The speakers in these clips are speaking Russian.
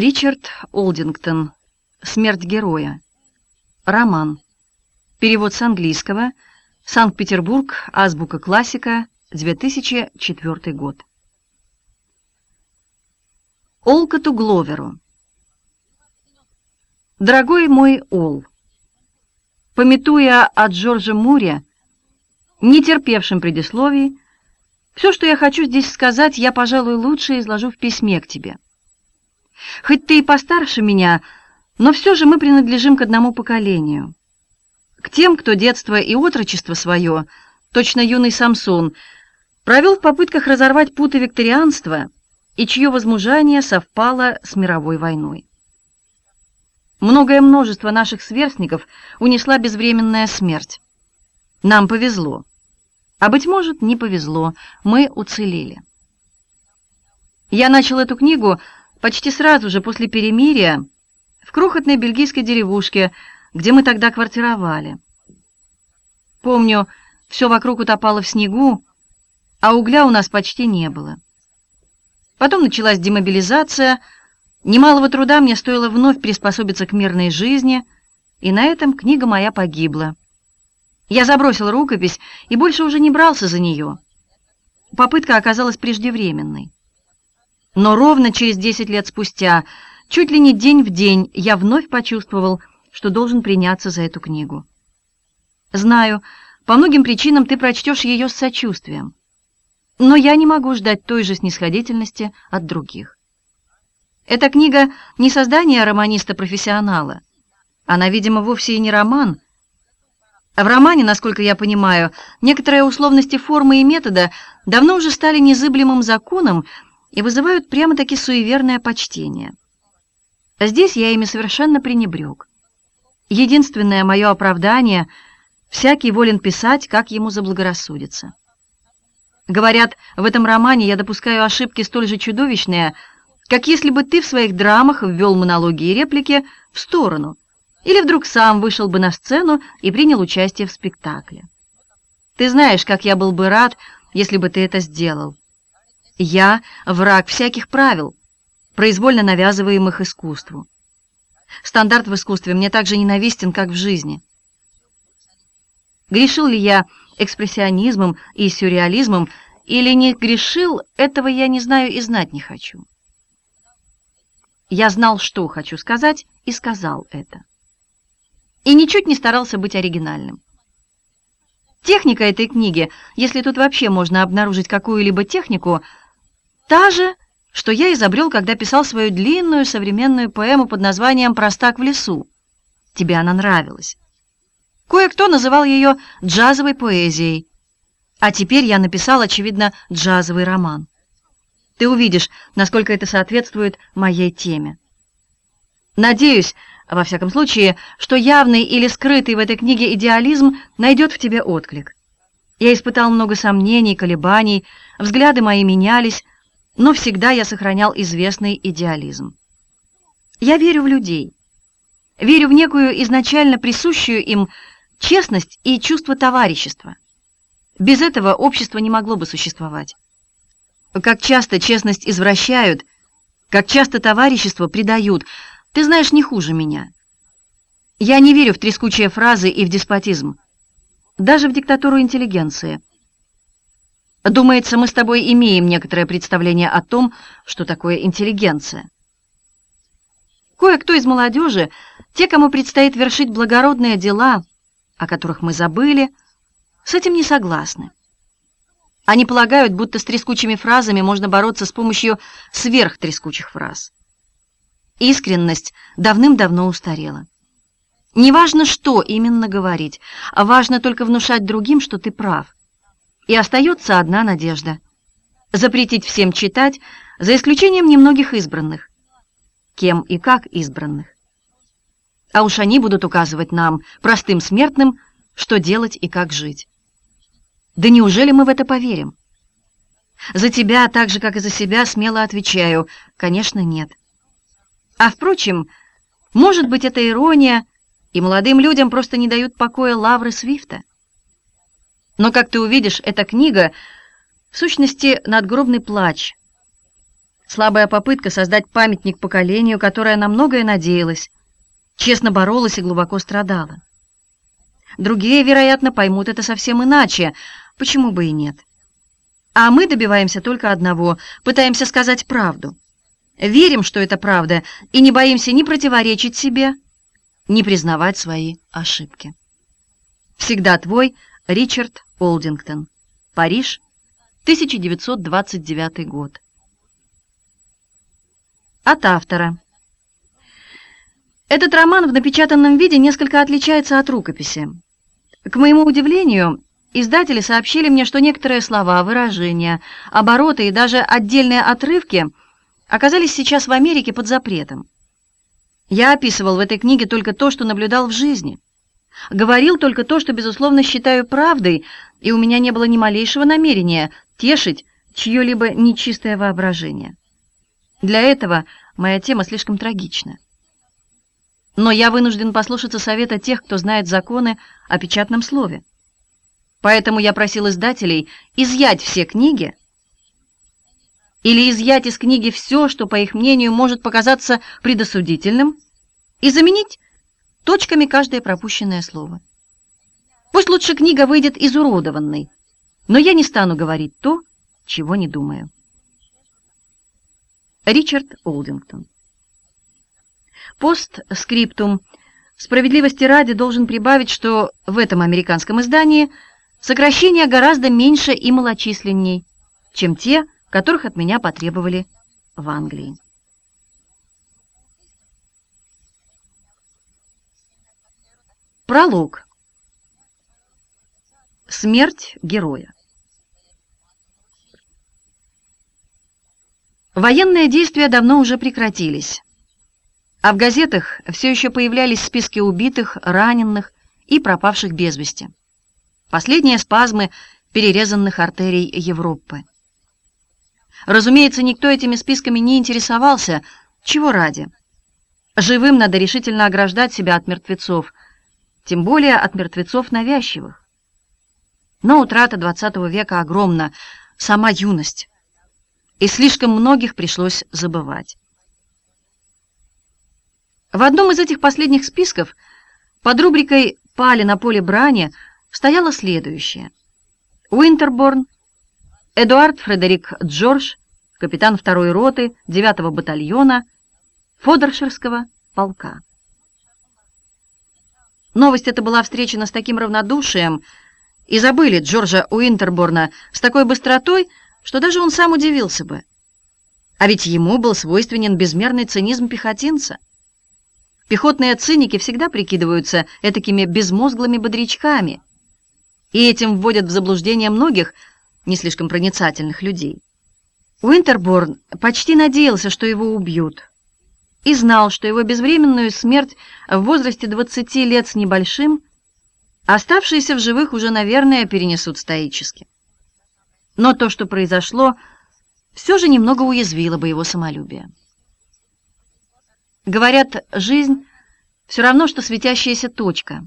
Ричард Олдингтон. Смерть героя. Роман. Перевод с английского. Санкт-Петербург. Азбука классика. 2004 год. Олкоту Гловеру. Дорогой мой Ол, пометуя о Джорже Муре, не терпевшем предисловий, все, что я хочу здесь сказать, я, пожалуй, лучше изложу в письме к тебе. Хоть ты и постарше меня, но все же мы принадлежим к одному поколению. К тем, кто детство и отрочество свое, точно юный Самсон, провел в попытках разорвать путы викторианства и чье возмужание совпало с мировой войной. Многое множество наших сверстников унесла безвременная смерть. Нам повезло. А, быть может, не повезло, мы уцелели. Я начал эту книгу почти сразу же после перемирия в крохотной бельгийской деревушке, где мы тогда квартировали. Помню, все вокруг утопало в снегу, а угля у нас почти не было. Потом началась демобилизация, немалого труда мне стоило вновь приспособиться к мирной жизни, и на этом книга моя погибла. Я забросил рукопись и больше уже не брался за нее. Попытка оказалась преждевременной. Но ровно через 10 лет спустя, чуть ли не день в день, я вновь почувствовал, что должен приняться за эту книгу. Знаю, по многим причинам ты прочтешь ее с сочувствием. Но я не могу ждать той же снисходительности от других. Эта книга не создание романиста-профессионала. Она, видимо, вовсе и не роман. В романе, насколько я понимаю, некоторые условности формы и метода давно уже стали незыблемым законом, и вызывают прямо-таки суеверное почтение. Здесь я ими совершенно пренебрег. Единственное мое оправдание — всякий волен писать, как ему заблагорассудится. Говорят, в этом романе я допускаю ошибки столь же чудовищные, как если бы ты в своих драмах ввел монологи и реплики в сторону, или вдруг сам вышел бы на сцену и принял участие в спектакле. Ты знаешь, как я был бы рад, если бы ты это сделал. Я враг всяких правил, произвольно навязываемых искусству. Стандарт в искусстве мне так же ненавистен, как в жизни. Грешил ли я экспрессионизмом и сюрреализмом, или не грешил, этого я не знаю и знать не хочу. Я знал, что хочу сказать, и сказал это. И ничуть не старался быть оригинальным. Техника этой книги, если тут вообще можно обнаружить какую-либо технику, Та же, что я изобрел, когда писал свою длинную современную поэму под названием «Простак в лесу». Тебе она нравилась. Кое-кто называл ее джазовой поэзией. А теперь я написал, очевидно, джазовый роман. Ты увидишь, насколько это соответствует моей теме. Надеюсь, во всяком случае, что явный или скрытый в этой книге идеализм найдет в тебе отклик. Я испытал много сомнений, колебаний, взгляды мои менялись, но всегда я сохранял известный идеализм. Я верю в людей, верю в некую изначально присущую им честность и чувство товарищества. Без этого общество не могло бы существовать. Как часто честность извращают, как часто товарищество предают, ты знаешь не хуже меня. Я не верю в трескучие фразы и в деспотизм, даже в диктатуру интеллигенции – Думается, мы с тобой имеем некоторое представление о том, что такое интеллигенция. Кое-кто из молодежи, те, кому предстоит вершить благородные дела, о которых мы забыли, с этим не согласны. Они полагают, будто с трескучими фразами можно бороться с помощью сверхтрескучих фраз. Искренность давным-давно устарела. Не важно, что именно говорить, а важно только внушать другим, что ты прав. И остается одна надежда — запретить всем читать, за исключением немногих избранных. Кем и как избранных. А уж они будут указывать нам, простым смертным, что делать и как жить. Да неужели мы в это поверим? За тебя, так же, как и за себя, смело отвечаю, конечно, нет. А, впрочем, может быть, это ирония, и молодым людям просто не дают покоя лавры Свифта. Но, как ты увидишь, эта книга в сущности надгробный плач. слабая попытка создать памятник поколению, которое на многое надеялось, честно боролась и глубоко страдала. Другие, вероятно, поймут это совсем иначе, почему бы и нет. А мы добиваемся только одного, пытаемся сказать правду. Верим, что это правда, и не боимся ни противоречить себе, ни признавать свои ошибки. Всегда твой Ричард Олдингтон. Париж, 1929 год. От автора. Этот роман в напечатанном виде несколько отличается от рукописи. К моему удивлению, издатели сообщили мне, что некоторые слова, выражения, обороты и даже отдельные отрывки оказались сейчас в Америке под запретом. Я описывал в этой книге только то, что наблюдал в жизни. Говорил только то, что, безусловно, считаю правдой, и у меня не было ни малейшего намерения тешить чье-либо нечистое воображение. Для этого моя тема слишком трагична. Но я вынужден послушаться совета тех, кто знает законы о печатном слове. Поэтому я просил издателей изъять все книги или изъять из книги все, что, по их мнению, может показаться предосудительным, и заменить точками каждое пропущенное слово. Пусть лучше книга выйдет изуродованной, но я не стану говорить то, чего не думаю. Ричард Олдингтон Постскриптум. Справедливости ради должен прибавить, что в этом американском издании сокращения гораздо меньше и малочисленней, чем те, которых от меня потребовали в Англии. Пролог. Смерть героя. Военные действия давно уже прекратились. А в газетах все еще появлялись списки убитых, раненых и пропавших без вести. Последние спазмы перерезанных артерий Европы. Разумеется, никто этими списками не интересовался, чего ради. Живым надо решительно ограждать себя от мертвецов, тем более от мертвецов навязчивых. Но утрата XX века огромна, сама юность, и слишком многих пришлось забывать. В одном из этих последних списков под рубрикой «Пали на поле брани» стояло следующее. Уинтерборн, Эдуард Фредерик Джордж, капитан второй роты 9-го батальона Фодорширского полка. Новость эта была встречена с таким равнодушием, и забыли Джорджа Уинтерборна с такой быстротой, что даже он сам удивился бы. А ведь ему был свойственен безмерный цинизм пехотинца. Пехотные циники всегда прикидываются этакими безмозглыми бодрячками, и этим вводят в заблуждение многих не слишком проницательных людей. Уинтерборн почти надеялся, что его убьют, и знал, что его безвременную смерть в возрасте 20 лет с небольшим оставшиеся в живых уже, наверное, перенесут стоически. Но то, что произошло, все же немного уязвило бы его самолюбие. Говорят, жизнь все равно, что светящаяся точка,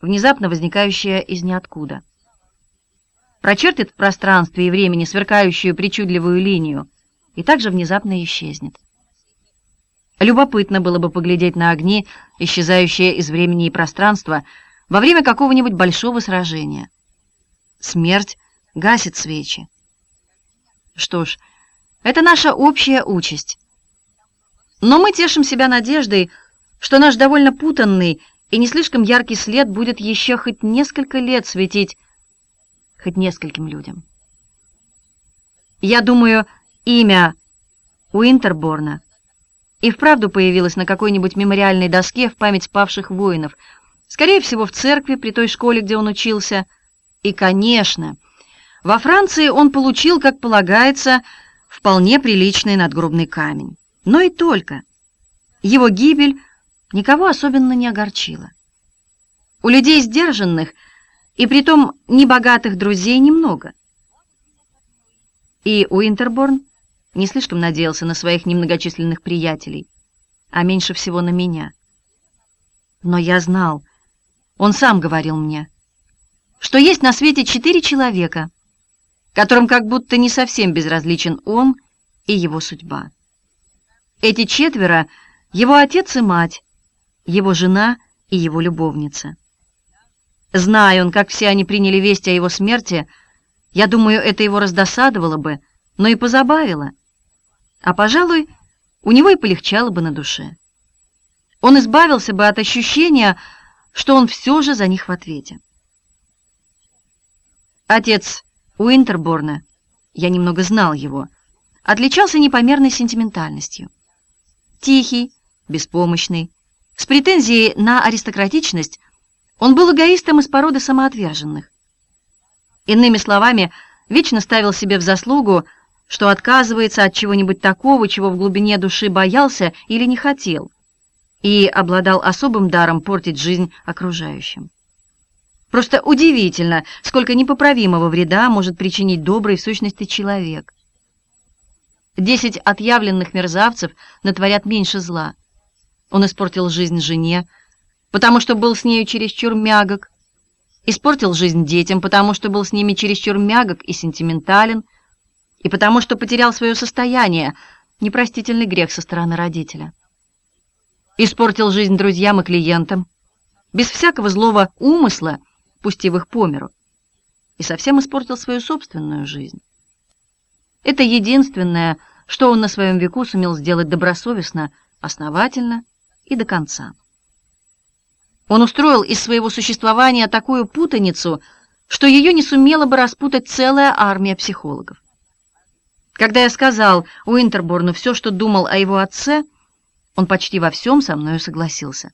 внезапно возникающая из ниоткуда. Прочертит в пространстве и времени сверкающую причудливую линию и также внезапно исчезнет. Любопытно было бы поглядеть на огни, исчезающие из времени и пространства, во время какого-нибудь большого сражения. Смерть гасит свечи. Что ж, это наша общая участь. Но мы тешим себя надеждой, что наш довольно путанный и не слишком яркий след будет еще хоть несколько лет светить хоть нескольким людям. Я думаю, имя Уинтерборна и вправду появилось на какой-нибудь мемориальной доске в память павших воинов, скорее всего, в церкви при той школе, где он учился. И, конечно, во Франции он получил, как полагается, вполне приличный надгробный камень. Но и только. Его гибель никого особенно не огорчила. У людей сдержанных и притом небогатых друзей немного. И Уинтерборн не слишком надеялся на своих немногочисленных приятелей, а меньше всего на меня. Но я знал, он сам говорил мне, что есть на свете четыре человека, которым как будто не совсем безразличен он и его судьба. Эти четверо — его отец и мать, его жена и его любовница. Зная он, как все они приняли весть о его смерти, я думаю, это его раздосадовало бы, но и позабавило. А, пожалуй, у него и полегчало бы на душе. Он избавился бы от ощущения, что он все же за них в ответе. Отец Уинтерборна, я немного знал его, отличался непомерной сентиментальностью. Тихий, беспомощный, с претензией на аристократичность, он был эгоистом из породы самоотверженных. Иными словами, вечно ставил себе в заслугу, что отказывается от чего-нибудь такого, чего в глубине души боялся или не хотел, и обладал особым даром портить жизнь окружающим. Просто удивительно, сколько непоправимого вреда может причинить добрый в сущности человек. Десять отъявленных мерзавцев натворят меньше зла. Он испортил жизнь жене, потому что был с нею чересчур мягок, испортил жизнь детям, потому что был с ними чересчур мягок и сентиментален, и потому что потерял свое состояние, непростительный грех со стороны родителя. Испортил жизнь друзьям и клиентам, без всякого злого умысла, пустив их по миру, и совсем испортил свою собственную жизнь. Это единственное, что он на своем веку сумел сделать добросовестно, основательно и до конца. Он устроил из своего существования такую путаницу, что ее не сумела бы распутать целая армия психологов. Когда я сказал Уинтерборну все, что думал о его отце, он почти во всем со мною согласился.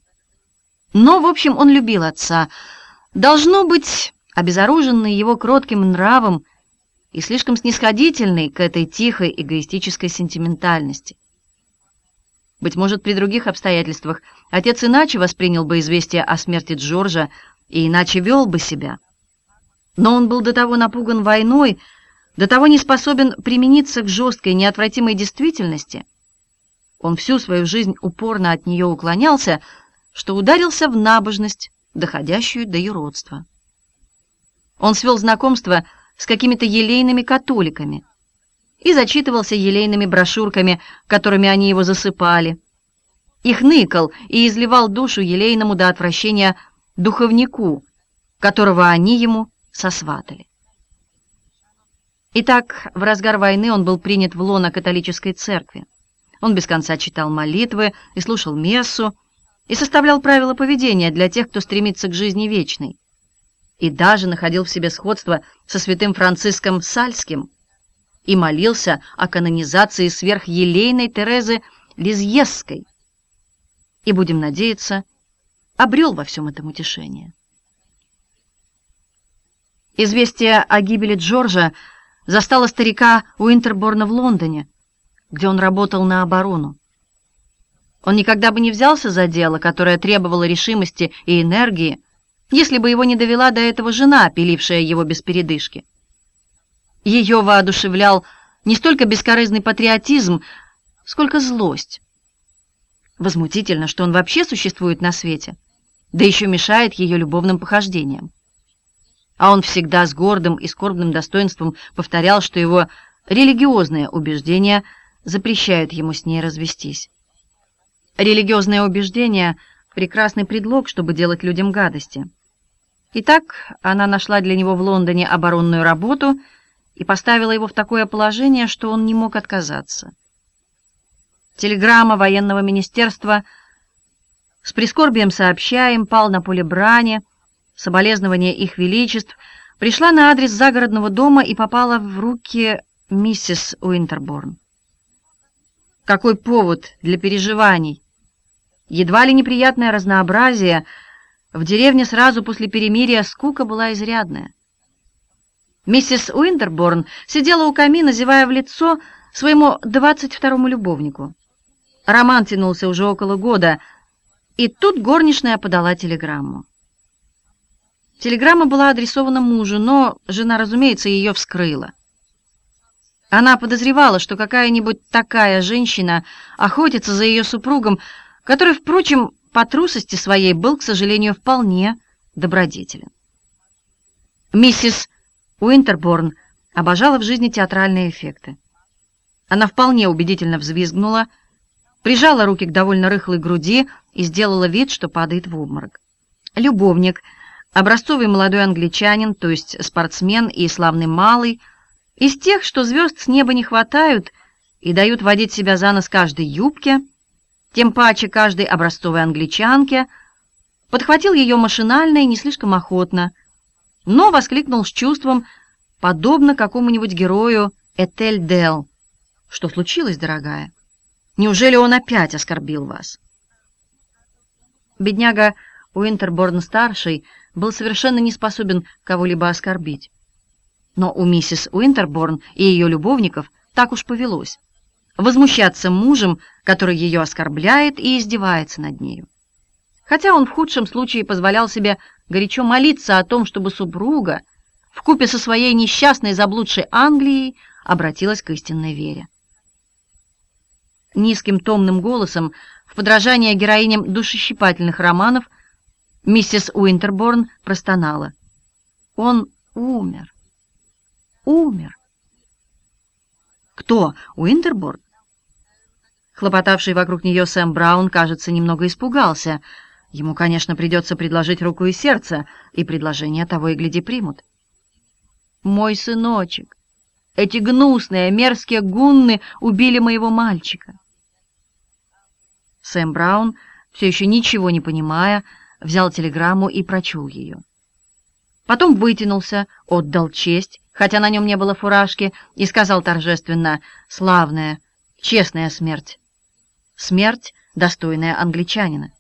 Но, в общем, он любил отца, Должно быть, обезоруженный его кротким нравом и слишком снисходительный к этой тихой эгоистической сентиментальности. Быть может, при других обстоятельствах отец иначе воспринял бы известие о смерти Джорджа и иначе вел бы себя. Но он был до того напуган войной, до того не способен примениться к жесткой, неотвратимой действительности. Он всю свою жизнь упорно от нее уклонялся, что ударился в набожность, доходящую до юродства. Он свел знакомство с какими-то елейными католиками и зачитывался елейными брошюрками, которыми они его засыпали. Их ныкал и изливал душу елейному до отвращения духовнику, которого они ему сосватали. Итак, в разгар войны он был принят в лоно католической церкви. Он без конца читал молитвы и слушал мессу, и составлял правила поведения для тех, кто стремится к жизни вечной. И даже находил в себе сходство со святым Франциском Сальским и молился о канонизации сверхелейной Терезы Лизьесской. И, будем надеяться, обрел во всем этом утешение. Известие о гибели Джорджа застало старика Уинтерборна в Лондоне, где он работал на оборону. Он никогда бы не взялся за дело, которое требовало решимости и энергии, если бы его не довела до этого жена, пилившая его без передышки. Ее воодушевлял не столько бескорыстный патриотизм, сколько злость. Возмутительно, что он вообще существует на свете, да еще мешает ее любовным похождениям. А он всегда с гордым и скорбным достоинством повторял, что его религиозные убеждения запрещают ему с ней развестись. Религиозное убеждение — прекрасный предлог, чтобы делать людям гадости. Итак, она нашла для него в Лондоне оборонную работу и поставила его в такое положение, что он не мог отказаться. Телеграмма военного министерства с прискорбием сообщаем, пал на поле брани, соболезнования их величеств, пришла на адрес загородного дома и попала в руки миссис Уинтерборн. Какой повод для переживаний! Едва ли неприятное разнообразие. В деревне сразу после перемирия скука была изрядная. Миссис Уинтерборн сидела у камина, зевая в лицо своему двадцать второму любовнику. Роман тянулся уже около года, и тут горничная подала телеграмму. Телеграмма была адресована мужу, но жена, разумеется, ее вскрыла. Она подозревала, что какая-нибудь такая женщина охотится за ее супругом, который, впрочем, по трусости своей был, к сожалению, вполне добродетелен. Миссис Уинтерборн обожала в жизни театральные эффекты. Она вполне убедительно взвизгнула, прижала руки к довольно рыхлой груди и сделала вид, что падает в обморок. Любовник, образцовый молодой англичанин, то есть спортсмен и славный малый, из тех, что звезд с неба не хватают и дают водить себя за нос каждой юбке, тем паче каждой образцовой англичанке, подхватил ее машинально и не слишком охотно, но воскликнул с чувством, подобно какому-нибудь герою Этель Дел. «Что случилось, дорогая? Неужели он опять оскорбил вас?» Бедняга Уинтерборн-старший был совершенно не способен кого-либо оскорбить. Но у миссис Уинтерборн и ее любовников так уж повелось. Возмущаться мужем, который ее оскорбляет и издевается над нею. Хотя он в худшем случае позволял себе горячо молиться о том, чтобы супруга, вкупе со своей несчастной заблудшей Англией, обратилась к истинной вере. Низким томным голосом, в подражание героиням душещипательных романов, миссис Уинтерборн простонала. «Он умер! Умер!» «Кто? Уинтерборн?» Хлопотавший вокруг нее Сэм Браун, кажется, немного испугался. Ему, конечно, придется предложить руку и сердце, и предложение того и гляди примут. «Мой сыночек! Эти гнусные, мерзкие гунны убили моего мальчика!» Сэм Браун, все еще ничего не понимая, взял телеграмму и прочел ее. Потом вытянулся, отдал честь, хотя на нем не было фуражки, и сказал торжественно «Славная, честная смерть! Смерть, достойная англичанина!»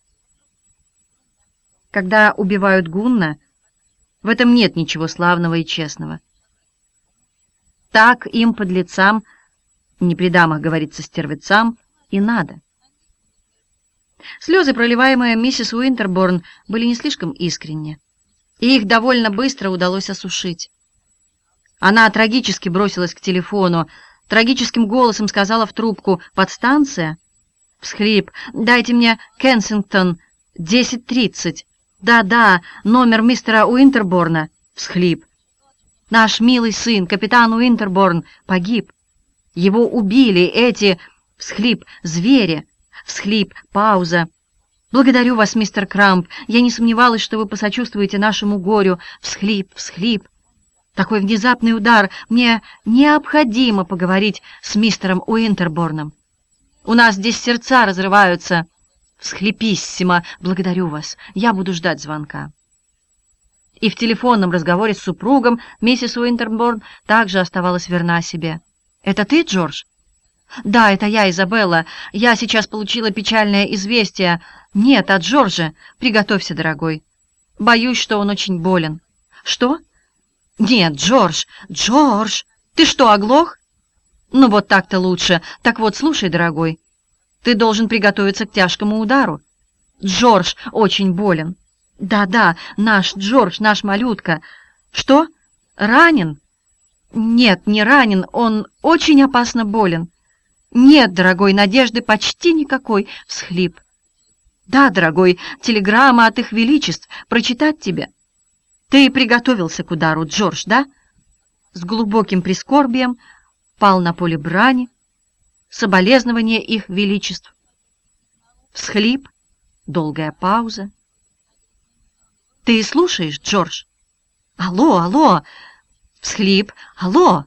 Когда убивают гунна, в этом нет ничего славного и честного. Так им, подлецам, не при дамах, говорится, стервецам, и надо. Слезы, проливаемые миссис Уинтерборн, были не слишком искренни, и их довольно быстро удалось осушить. Она трагически бросилась к телефону, трагическим голосом сказала в трубку «Подстанция?» Всхлип «Дайте мне Кенсингтон, 10.30». «Да-да, номер мистера Уинтерборна». Всхлип «Наш милый сын, капитан Уинтерборн, погиб. Его убили эти...» Всхлип «Звери». Всхлип, пауза. «Благодарю вас, мистер Крамп. Я не сомневалась, что вы посочувствуете нашему горю. Всхлип, всхлип. Такой внезапный удар. Мне необходимо поговорить с мистером Уинтерборном. У нас здесь сердца разрываются. Всхлиписсимо. Благодарю вас. Я буду ждать звонка». И в телефонном разговоре с супругом миссис Уинтерборн также оставалась верна себе. «Это ты, Джордж?» «Да, это я, Изабелла. Я сейчас получила печальное известие. Нет, от Джорджа. Приготовься, дорогой. Боюсь, что он очень болен». «Что?» «Нет, Джордж! Джордж! Ты что, оглох?» «Ну вот так-то лучше. Так вот, слушай, дорогой, ты должен приготовиться к тяжкому удару. Джордж очень болен». «Да-да, наш Джордж, наш малютка. Что? Ранен?» «Нет, не ранен. Он очень опасно болен». «Нет, дорогой, надежды почти никакой!» — всхлип. «Да, дорогой, телеграмма от их величеств. Прочитать тебе?» «Ты приготовился к удару, Джордж, да?» С глубоким прискорбием пал на поле брани, соболезнование их величеств. Всхлип, долгая пауза. «Ты слушаешь, Джордж?» «Алло, алло!» Всхлип, «Алло!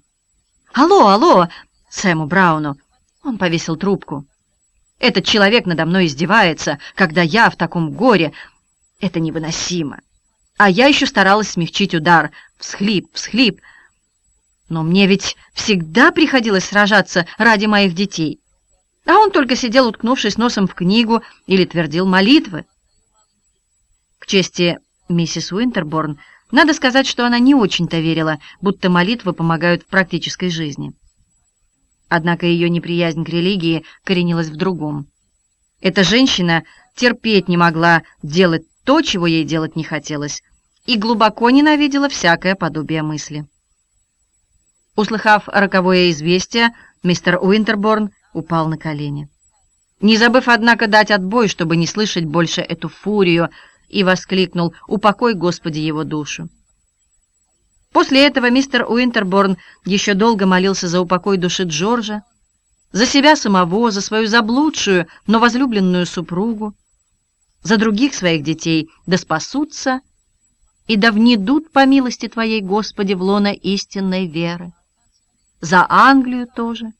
Алло, алло!» Сэму Брауну. Он повесил трубку. Этот человек надо мной издевается, когда я в таком горе. Это невыносимо. А я еще старалась смягчить удар. Всхлип, всхлип. Но мне ведь всегда приходилось сражаться ради моих детей. А он только сидел, уткнувшись носом в книгу, или твердил молитвы. К чести миссис Уинтерборн, надо сказать, что она не очень-то верила, будто молитвы помогают в практической жизни. Однако ее неприязнь к религии коренилась в другом. Эта женщина терпеть не могла делать то, чего ей делать не хотелось, и глубоко ненавидела всякое подобие мысли. Услыхав роковое известие, мистер Уинтерборн упал на колени. Не забыв, однако, дать отбой, чтобы не слышать больше эту фурию, и воскликнул «Упокой, Господи, его душу!» После этого мистер Уинтерборн еще долго молился за упокой души Джорджа, За себя самого, за свою заблудшую, но возлюбленную супругу, за других своих детей, да спасутся, и да внедут по милости Твоей, Господи, в лоно истинной веры. За Англию тоже,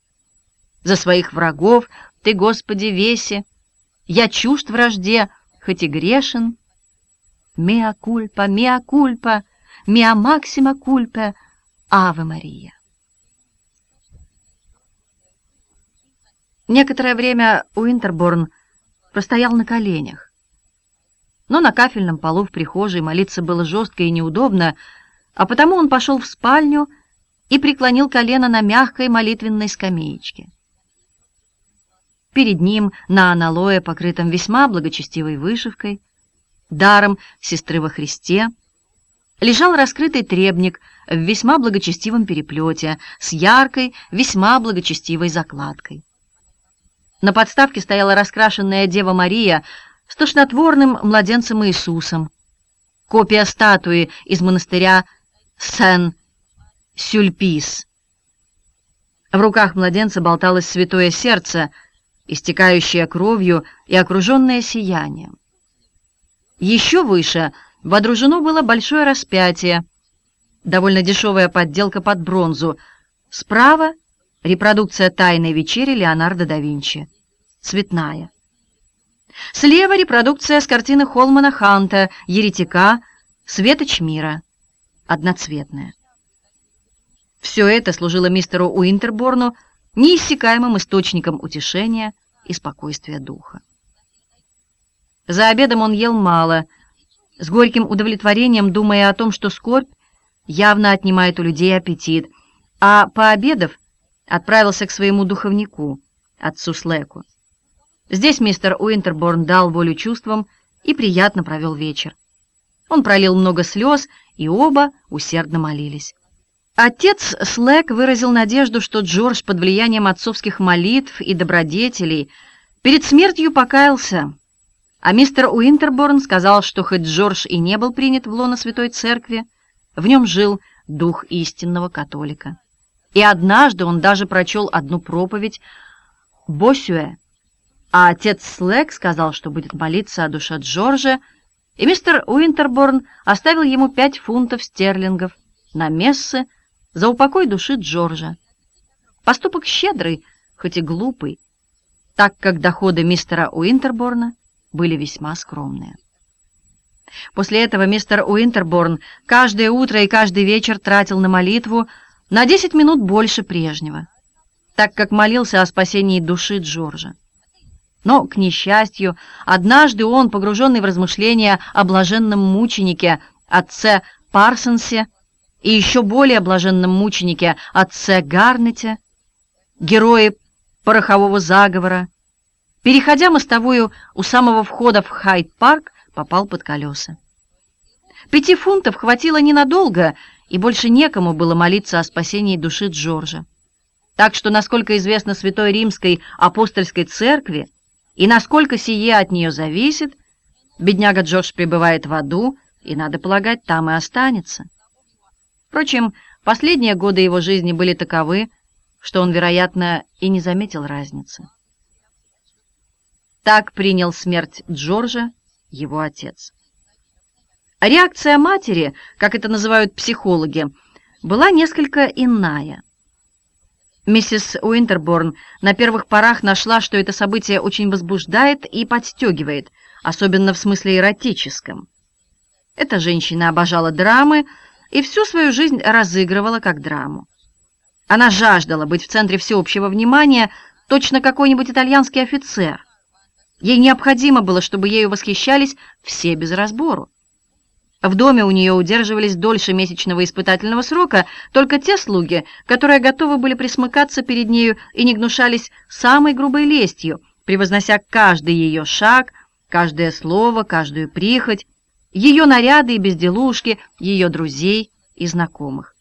за своих врагов Ты, Господи, веси, я чужд вражде, хоть и грешен. Меа кульпа, меа кульпа, меа максима кульпа, Аве Мария. Некоторое время Уинтерборн простоял на коленях. Но на кафельном полу в прихожей молиться было жестко и неудобно, а потому он пошел в спальню и преклонил колено на мягкой молитвенной скамеечке. Перед ним на аналое, покрытом весьма благочестивой вышивкой, даром сестры во Христе, лежал раскрытый требник в весьма благочестивом переплете с яркой, весьма благочестивой закладкой. На подставке стояла раскрашенная Дева Мария с тошнотворным младенцем Иисусом, копия статуи из монастыря Сен-Сюльпис. В руках младенца болталось святое сердце, истекающее кровью и окруженное сиянием. Еще выше водружено было большое распятие, довольно дешевая подделка под бронзу. Справа — репродукция «Тайной вечери» Леонардо да Винчи, цветная. Слева репродукция с картины Холмана Ханта «Еретика. Светоч мира», одноцветная. Все это служило мистеру Уинтерборну неиссякаемым источником утешения и спокойствия духа. За обедом он ел мало, с горьким удовлетворением думая о том, что скорбь явно отнимает у людей аппетит, а пообедав, отправился к своему духовнику, отцу Слэку. Здесь мистер Уинтерборн дал волю чувствам и приятно провел вечер. Он пролил много слез, и оба усердно молились. Отец Слэк выразил надежду, что Джордж под влиянием отцовских молитв и добродетелей перед смертью покаялся, а мистер Уинтерборн сказал, что хоть Джордж и не был принят в лоно Святой Церкви, в нем жил дух истинного католика. И однажды он даже прочел одну проповедь Босюэ, а отец Слэк сказал, что будет молиться о душе Джорджа, и мистер Уинтерборн оставил ему пять фунтов стерлингов на мессы за упокой души Джорджа. Поступок щедрый, хоть и глупый, так как доходы мистера Уинтерборна были весьма скромные. После этого мистер Уинтерборн каждое утро и каждый вечер тратил на молитву на 10 минут больше прежнего, так как молился о спасении души Джорджа. Но, к несчастью, однажды он, погруженный в размышления о блаженном мученике, отце Парсонсе, и еще более блаженном мученике, отце Гарнете, герое порохового заговора, переходя мостовую у самого входа в Хайд-парк, попал под колеса. Пяти фунтов хватило ненадолго, и больше некому было молиться о спасении души Джорджа. Так что, насколько известно Святой Римской апостольской церкви, и насколько сие от нее зависит, бедняга Джордж пребывает в аду, и, надо полагать, там и останется. Впрочем, последние годы его жизни были таковы, что он, вероятно, и не заметил разницы. Так принял смерть Джорджа его отец. Реакция матери, как это называют психологи, была несколько иная. Миссис Уинтерборн на первых порах нашла, что это событие очень возбуждает и подстегивает, особенно в смысле эротическом. Эта женщина обожала драмы и всю свою жизнь разыгрывала как драму. Она жаждала быть в центре всеобщего внимания, точно какой-нибудь итальянский офицер. Ей необходимо было, чтобы ею восхищались все без разбору. В доме у нее удерживались дольше месячного испытательного срока только те слуги, которые готовы были присмыкаться перед нею и не гнушались самой грубой лестью, превознося каждый ее шаг, каждое слово, каждую прихоть, ее наряды и безделушки, ее друзей и знакомых.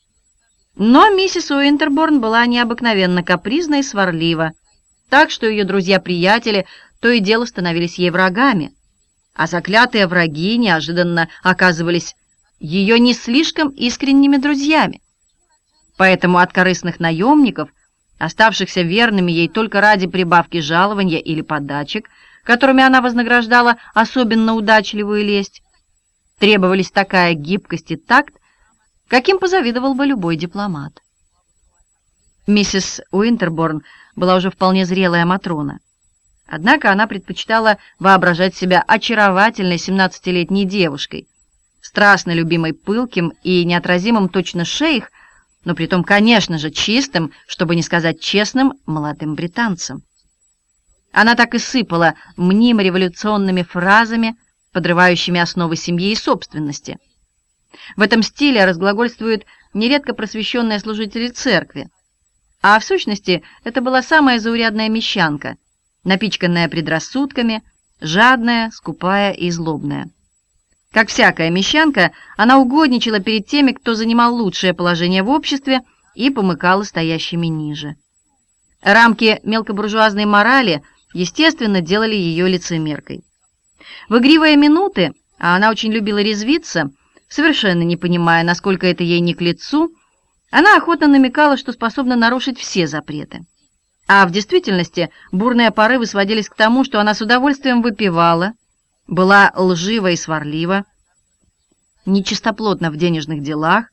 Но миссис Уинтерборн была необыкновенно капризна и сварлива, так что ее друзья-приятели то и дело становились ей врагами а заклятые враги неожиданно оказывались ее не слишком искренними друзьями. Поэтому от корыстных наемников оставшихся верными ей только ради прибавки жалования или подачек, которыми она вознаграждала особенно удачливую лесть, требовались такая гибкость и такт, каким позавидовал бы любой дипломат. Миссис Уинтерборн была уже вполне зрелая Матрона. Однако она предпочитала воображать себя очаровательной 17-летней девушкой, страстно любимой пылким и неотразимым точно шейх, но притом, конечно же, чистым, чтобы не сказать честным, молодым британцем. Она так и сыпала мнимо революционными фразами, подрывающими основы семьи и собственности. В этом стиле разглагольствуют нередко просвещенные служители церкви, а в сущности это была самая заурядная мещанка, напичканная предрассудками, жадная, скупая и злобная. Как всякая мещанка, она угодничала перед теми, кто занимал лучшее положение в обществе и помыкала стоящими ниже. Рамки мелкобуржуазной морали, естественно, делали ее лицемеркой. В игривые минуты, а она очень любила резвиться, совершенно не понимая, насколько это ей не к лицу, она охотно намекала, что способна нарушить все запреты. А в действительности бурные порывы сводились к тому, что она с удовольствием выпивала, была лжива и сварлива, нечистоплотна в денежных делах,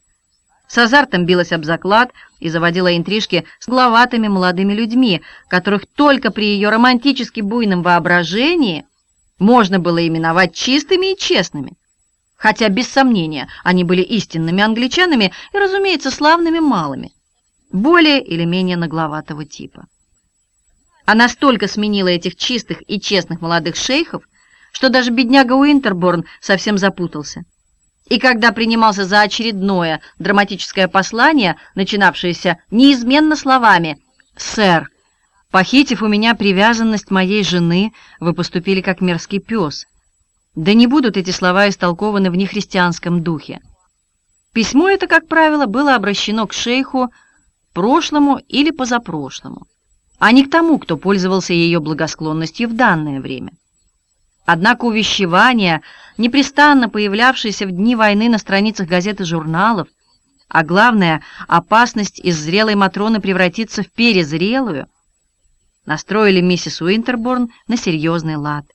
с азартом билась об заклад и заводила интрижки с главатыми молодыми людьми, которых только при ее романтически буйном воображении можно было именовать чистыми и честными хотя, без сомнения, они были истинными англичанами и, разумеется, славными малыми, более или менее нагловатого типа. Она столько сменила этих чистых и честных молодых шейхов, что даже бедняга Уинтерборн совсем запутался. И когда принимался за очередное драматическое послание, начинавшееся неизменно словами «Сэр, похитив у меня привязанность моей жены, вы поступили как мерзкий пес», да не будут эти слова истолкованы в нехристианском духе. Письмо это, как правило, было обращено к шейху прошлому или позапрошлому, а не к тому, кто пользовался ее благосклонностью в данное время. Однако увещевания, непрестанно появлявшиеся в дни войны на страницах газет и журналов, а главное, опасность из зрелой Матроны превратиться в перезрелую, настроили миссис Уинтерборн на серьезный лад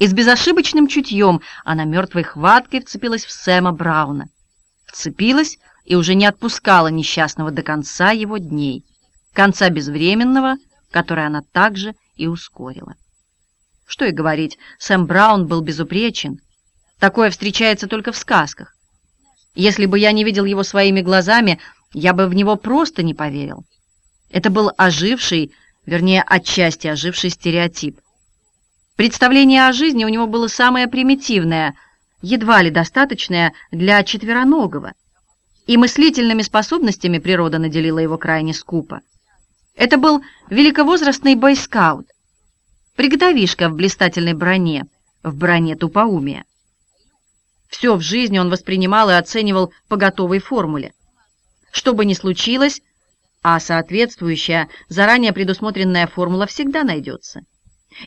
и с безошибочным чутьем она мертвой хваткой вцепилась в Сэма Брауна. Вцепилась и уже не отпускала несчастного до конца его дней, конца безвременного, который она также и ускорила. Что и говорить, Сэм Браун был безупречен. Такое встречается только в сказках. Если бы я не видел его своими глазами, я бы в него просто не поверил. Это был оживший, вернее, отчасти оживший стереотип. Представление о жизни у него было самое примитивное, едва ли достаточное для четвероногого, и мыслительными способностями природа наделила его крайне скупо. Это был великовозрастный бойскаут, приготовишка в блистательной броне, в броне тупоумия. Все в жизни он воспринимал и оценивал по готовой формуле. Что бы ни случилось, а соответствующая, заранее предусмотренная формула всегда найдется.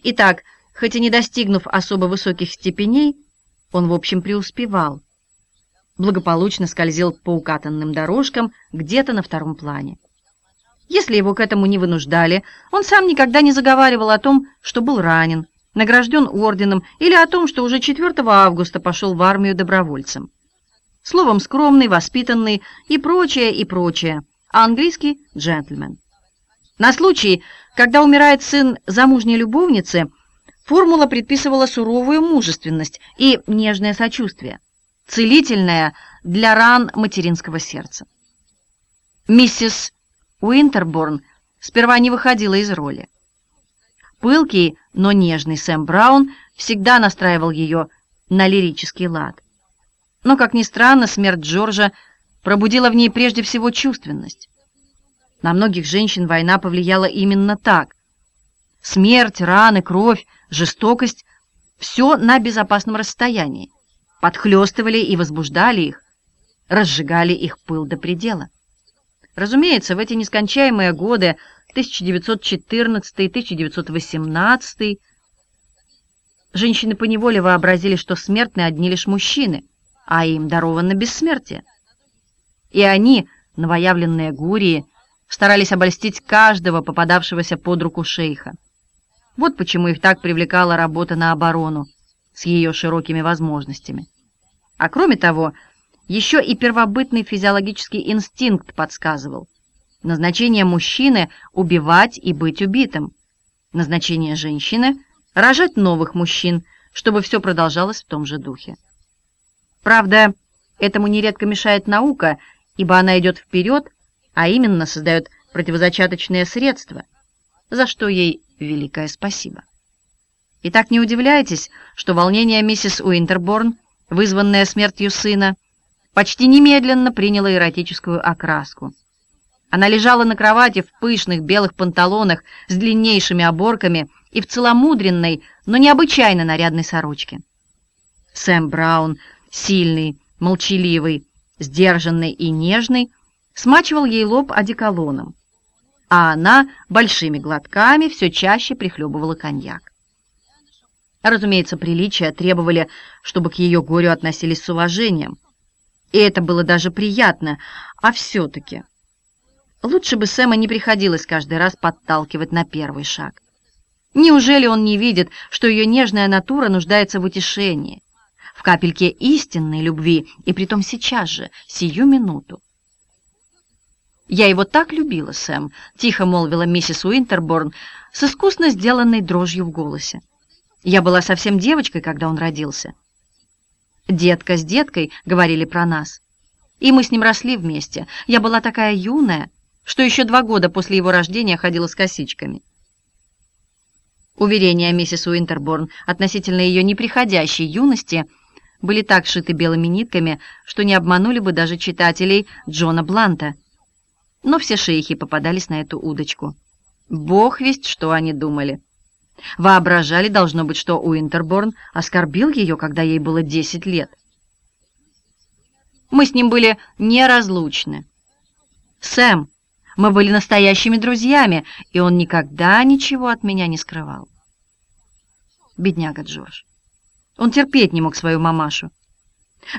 Итак, Хоть и не достигнув особо высоких степеней, он, в общем, преуспевал. Благополучно скользил по укатанным дорожкам где-то на втором плане. Если его к этому не вынуждали, он сам никогда не заговаривал о том, что был ранен, награжден орденом или о том, что уже 4 августа пошел в армию добровольцем. Словом, скромный, воспитанный и прочее, и прочее, а английский джентльмен. На случай, когда умирает сын замужней любовницы – Формула предписывала суровую мужественность и нежное сочувствие, целительное для ран материнского сердца. Миссис Уинтерборн сперва не выходила из роли. Пылкий, но нежный Сэм Браун всегда настраивал ее на лирический лад. Но, как ни странно, смерть Джорджа пробудила в ней прежде всего чувственность. На многих женщин война повлияла именно так. Смерть, раны, кровь жестокость, все на безопасном расстоянии, подхлестывали и возбуждали их, разжигали их пыл до предела. Разумеется, в эти нескончаемые годы 1914-1918 женщины поневоле вообразили, что смертны одни лишь мужчины, а им даровано бессмертие. И они, новоявленные гурии, старались обольстить каждого попадавшегося под руку шейха. Вот почему их так привлекала работа на оборону с ее широкими возможностями. А кроме того, еще и первобытный физиологический инстинкт подсказывал. Назначение мужчины — убивать и быть убитым. Назначение женщины — рожать новых мужчин, чтобы все продолжалось в том же духе. Правда, этому нередко мешает наука, ибо она идет вперед, а именно создает противозачаточные средства, за что ей великое спасибо. Итак, не удивляйтесь, что волнение миссис Уинтерборн, вызванное смертью сына, почти немедленно приняло эротическую окраску. Она лежала на кровати в пышных белых панталонах с длиннейшими оборками и в целомудренной, но необычайно нарядной сорочке. Сэм Браун, сильный, молчаливый, сдержанный и нежный, смачивал ей лоб одеколоном, а она большими глотками все чаще прихлебывала коньяк. Разумеется, приличия требовали, чтобы к ее горю относились с уважением. И это было даже приятно, а все-таки... Лучше бы Сэма не приходилось каждый раз подталкивать на первый шаг. Неужели он не видит, что ее нежная натура нуждается в утешении, в капельке истинной любви, и притом сейчас же, сию минуту? «Я его так любила, Сэм», — тихо молвила миссис Уинтерборн с искусно сделанной дрожью в голосе. «Я была совсем девочкой, когда он родился». «Детка с деткой», — говорили про нас. И мы с ним росли вместе. Я была такая юная, что еще два года после его рождения ходила с косичками. Уверения миссис Уинтерборн относительно ее неприходящей юности были так шиты белыми нитками, что не обманули бы даже читателей Джона Бланта. Но все шейхи попадались на эту удочку. Бог весть, что они думали. Воображали, должно быть, что Уинтерборн оскорбил ее, когда ей было 10 лет. Мы с ним были неразлучны. «Сэм», мы были настоящими друзьями, и он никогда ничего от меня не скрывал. Бедняга Джордж. Он терпеть не мог свою мамашу.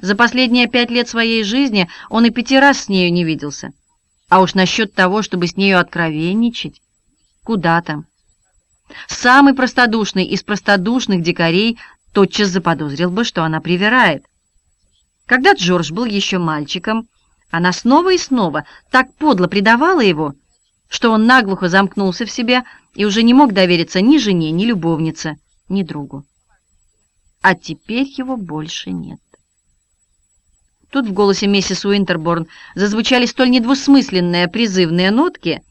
За последние пять лет своей жизни он и пяти раз с нею не виделся. А уж насчет того, чтобы с нею откровенничать, куда там. Самый простодушный из простодушных дикарей тотчас заподозрил бы, что она привирает. Когда Джордж был еще мальчиком, она снова и снова так подло предавала его, что он наглухо замкнулся в себе и уже не мог довериться ни жене, ни любовнице, ни другу. А теперь его больше нет. Тут в голосе миссис Уинтерборн зазвучали столь недвусмысленные призывные нотки,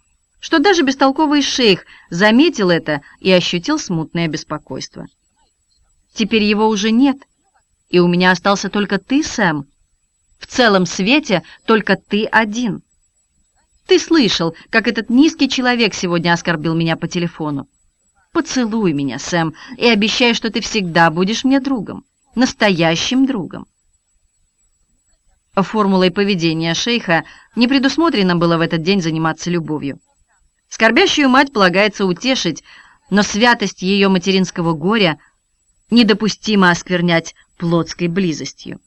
что даже бестолковый шейх заметил это и ощутил смутное беспокойство. «Теперь его уже нет, и у меня остался только ты, Сэм», в целом свете только ты один. Ты слышал, как этот низкий человек сегодня оскорбил меня по телефону. Поцелуй меня, Сэм, и обещай, что ты всегда будешь мне другом, настоящим другом. Формулой поведения шейха не предусмотрено было в этот день заниматься любовью. Скорбящую мать полагается утешить, но святость ее материнского горя недопустимо осквернять плотской близостью.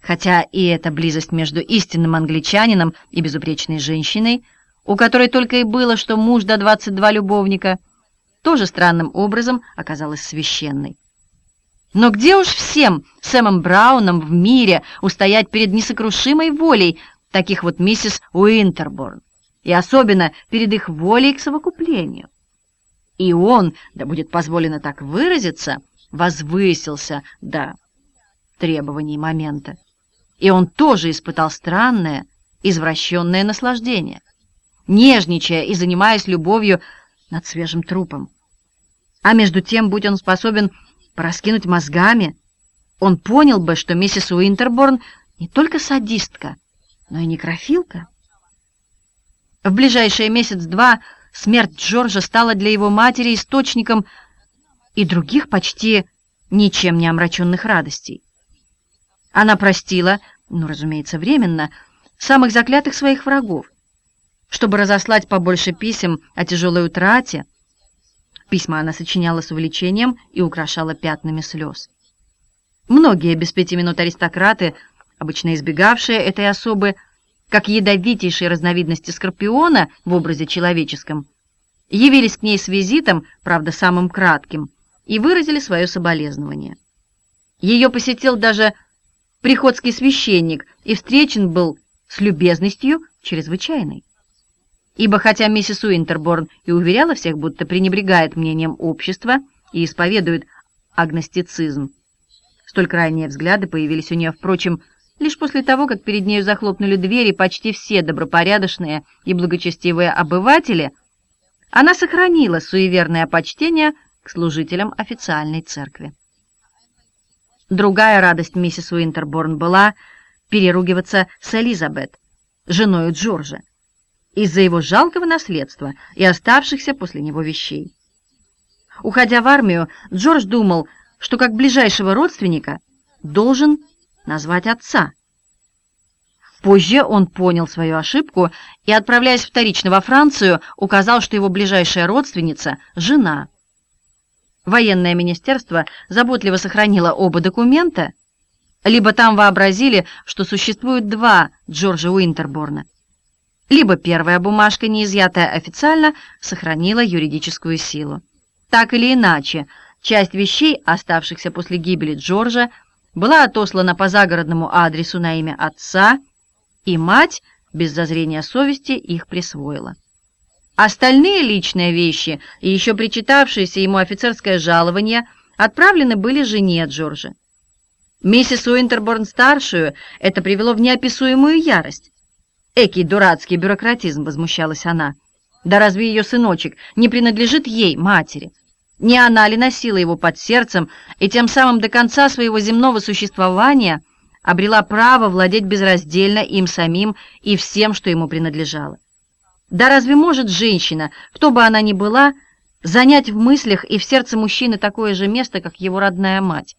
Хотя и эта близость между истинным англичанином и безупречной женщиной, у которой только и было, что муж до 22 любовника, тоже странным образом оказалась священной. Но где уж всем Сэмом Брауном в мире устоять перед несокрушимой волей таких вот миссис Уинтерборн, и особенно перед их волей к совокуплению? И он, да будет позволено так выразиться, возвысился до требований момента и он тоже испытал странное, извращенное наслаждение, нежничая и занимаясь любовью над свежим трупом. А между тем, будь он способен пораскинуть мозгами, он понял бы, что миссис Уинтерборн не только садистка, но и некрофилка. В ближайшие месяц-два смерть Джорджа стала для его матери источником и других почти ничем не омраченных радостей. Она простила ну, разумеется, временно, самых заклятых своих врагов, чтобы разослать побольше писем о тяжелой утрате. Письма она сочиняла с увлечением и украшала пятнами слез. Многие без пяти минут аристократы, обычно избегавшие этой особы, как ядовитейшие разновидности скорпиона в образе человеческом, явились к ней с визитом, правда, самым кратким, и выразили свое соболезнование. Ее посетил даже приходский священник и встречен был с любезностью чрезвычайной. Ибо хотя миссис Уинтерборн и уверяла всех, будто пренебрегает мнением общества и исповедует агностицизм, столь крайние взгляды появились у нее, впрочем, лишь после того, как перед нею захлопнули двери почти все добропорядочные и благочестивые обыватели, она сохранила суеверное почтение к служителям официальной церкви. Другая радость миссис Уинтерборн была переругиваться с Элизабет, женой Джорджа, из-за его жалкого наследства и оставшихся после него вещей. Уходя в армию, Джордж думал, что как ближайшего родственника должен назвать отца. Позже он понял свою ошибку и, отправляясь вторично во Францию, указал, что его ближайшая родственница – жена. Военное министерство заботливо сохранило оба документа, либо там вообразили, что существует два Джорджа Уинтерборна, либо первая бумажка, не изъятая официально, сохранила юридическую силу. Так или иначе, часть вещей, оставшихся после гибели Джорджа, была отослана по загородному адресу на имя отца, и мать, без зазрения совести, их присвоила. Остальные личные вещи и еще причитавшееся ему офицерское жалование отправлены были жене Джорджа. Миссис Уинтерборн-старшую это привело в неописуемую ярость. «Экий дурацкий бюрократизм!» — возмущалась она. «Да разве ее сыночек не принадлежит ей, матери?» Не она ли носила его под сердцем и тем самым до конца своего земного существования обрела право владеть безраздельно им самим и всем, что ему принадлежало? Да разве может женщина, кто бы она ни была, занять в мыслях и в сердце мужчины такое же место, как его родная мать?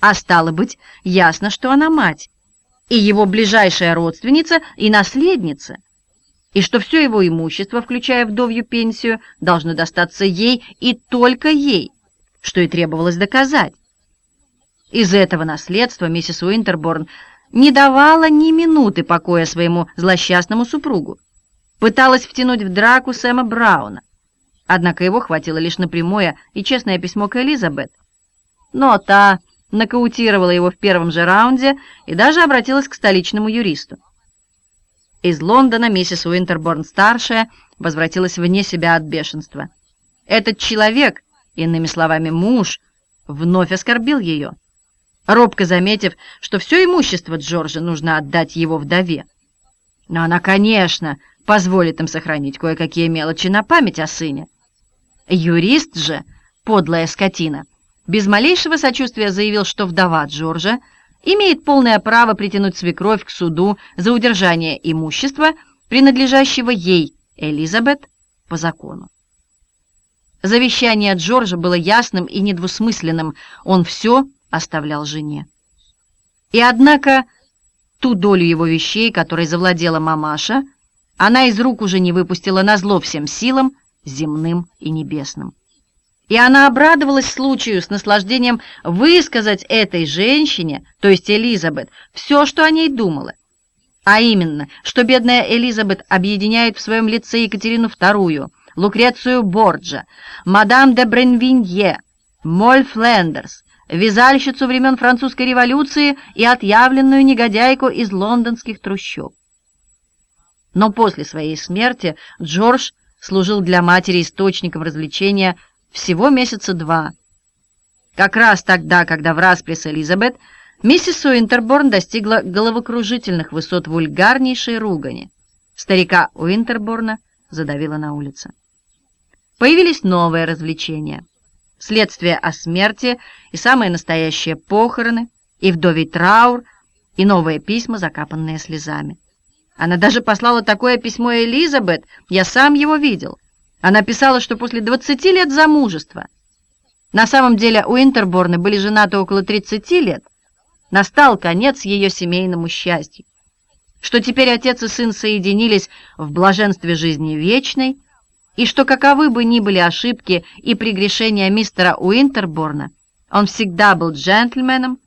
А стало быть, ясно, что она мать, и его ближайшая родственница и наследница – и что все его имущество, включая вдовью пенсию, должно достаться ей и только ей, что и требовалось доказать. Из этого наследства миссис Уинтерборн не давала ни минуты покоя своему злосчастному супругу. Пыталась втянуть в драку Сэма Брауна. Однако его хватило лишь на прямое и честное письмо к Элизабет. Но та нокаутировала его в первом же раунде и даже обратилась к столичному юристу. Из Лондона миссис Уинтерборн-старшая возвратилась вне себя от бешенства. Этот человек, иными словами муж, вновь оскорбил ее, робко заметив, что все имущество Джорджа нужно отдать его вдове. Но она, конечно, позволит им сохранить кое-какие мелочи на память о сыне. Юрист же, подлая скотина, без малейшего сочувствия заявил, что вдова Джорджа — имеет полное право притянуть свекровь к суду за удержание имущества, принадлежащего ей, Элизабет, по закону. Завещание Джорджа было ясным и недвусмысленным, он все оставлял жене. И однако ту долю его вещей, которой завладела мамаша, она из рук уже не выпустила назло всем силам, земным и небесным. И она обрадовалась случаю с наслаждением высказать этой женщине, то есть Элизабет, все, что о ней думала. А именно, что бедная Элизабет объединяет в своем лице Екатерину II, Лукрецию Борджа, мадам де Бренвинье, Моль Флендерс, вязальщицу времен французской революции и отъявленную негодяйку из лондонских трущоб. Но после своей смерти Джордж служил для матери источником развлечения всего месяца два. Как раз тогда, когда в распре с Элизабет миссис Уинтерборн достигла головокружительных высот вульгарнейшей ругани. Старика Уинтерборна задавила на улице. Появились новые развлечения. Следствие о смерти и самые настоящие похороны, и вдовий траур, и новые письма, закапанные слезами. Она даже послала такое письмо Элизабет, я сам его видел — она писала, что после 20 лет замужества, на самом деле у Интерборна были женаты около 30 лет, настал конец ее семейному счастью, что теперь отец и сын соединились в блаженстве жизни вечной, и что каковы бы ни были ошибки и прегрешения мистера Уинтерборна, он всегда был джентльменом,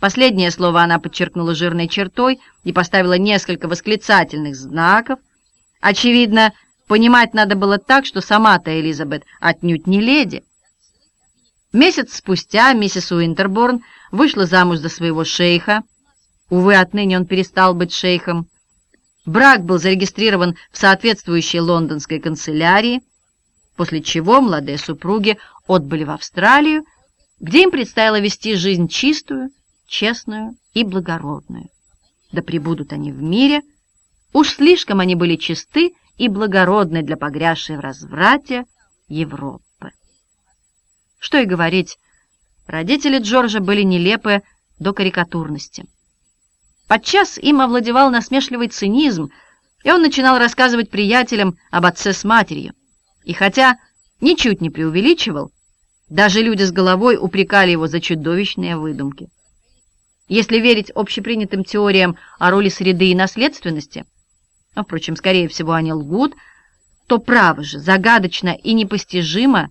Последнее слово она подчеркнула жирной чертой и поставила несколько восклицательных знаков. Очевидно, понимать надо было так, что сама-то Элизабет отнюдь не леди. Месяц спустя миссис Уинтерборн вышла замуж за своего шейха. Увы, отныне он перестал быть шейхом. Брак был зарегистрирован в соответствующей лондонской канцелярии, после чего молодые супруги отбыли в Австралию, где им предстояло вести жизнь чистую, честную и благородную. Да пребудут они в мире, уж слишком они были чисты и благородны для погрязшей в разврате Европы. Что и говорить, родители Джорджа были нелепы до карикатурности. Подчас им овладевал насмешливый цинизм, и он начинал рассказывать приятелям об отце с матерью. И хотя ничуть не преувеличивал, даже люди с головой упрекали его за чудовищные выдумки. Если верить общепринятым теориям о роли среды и наследственности, а, впрочем, скорее всего, они лгут, то право же, загадочно и непостижимо,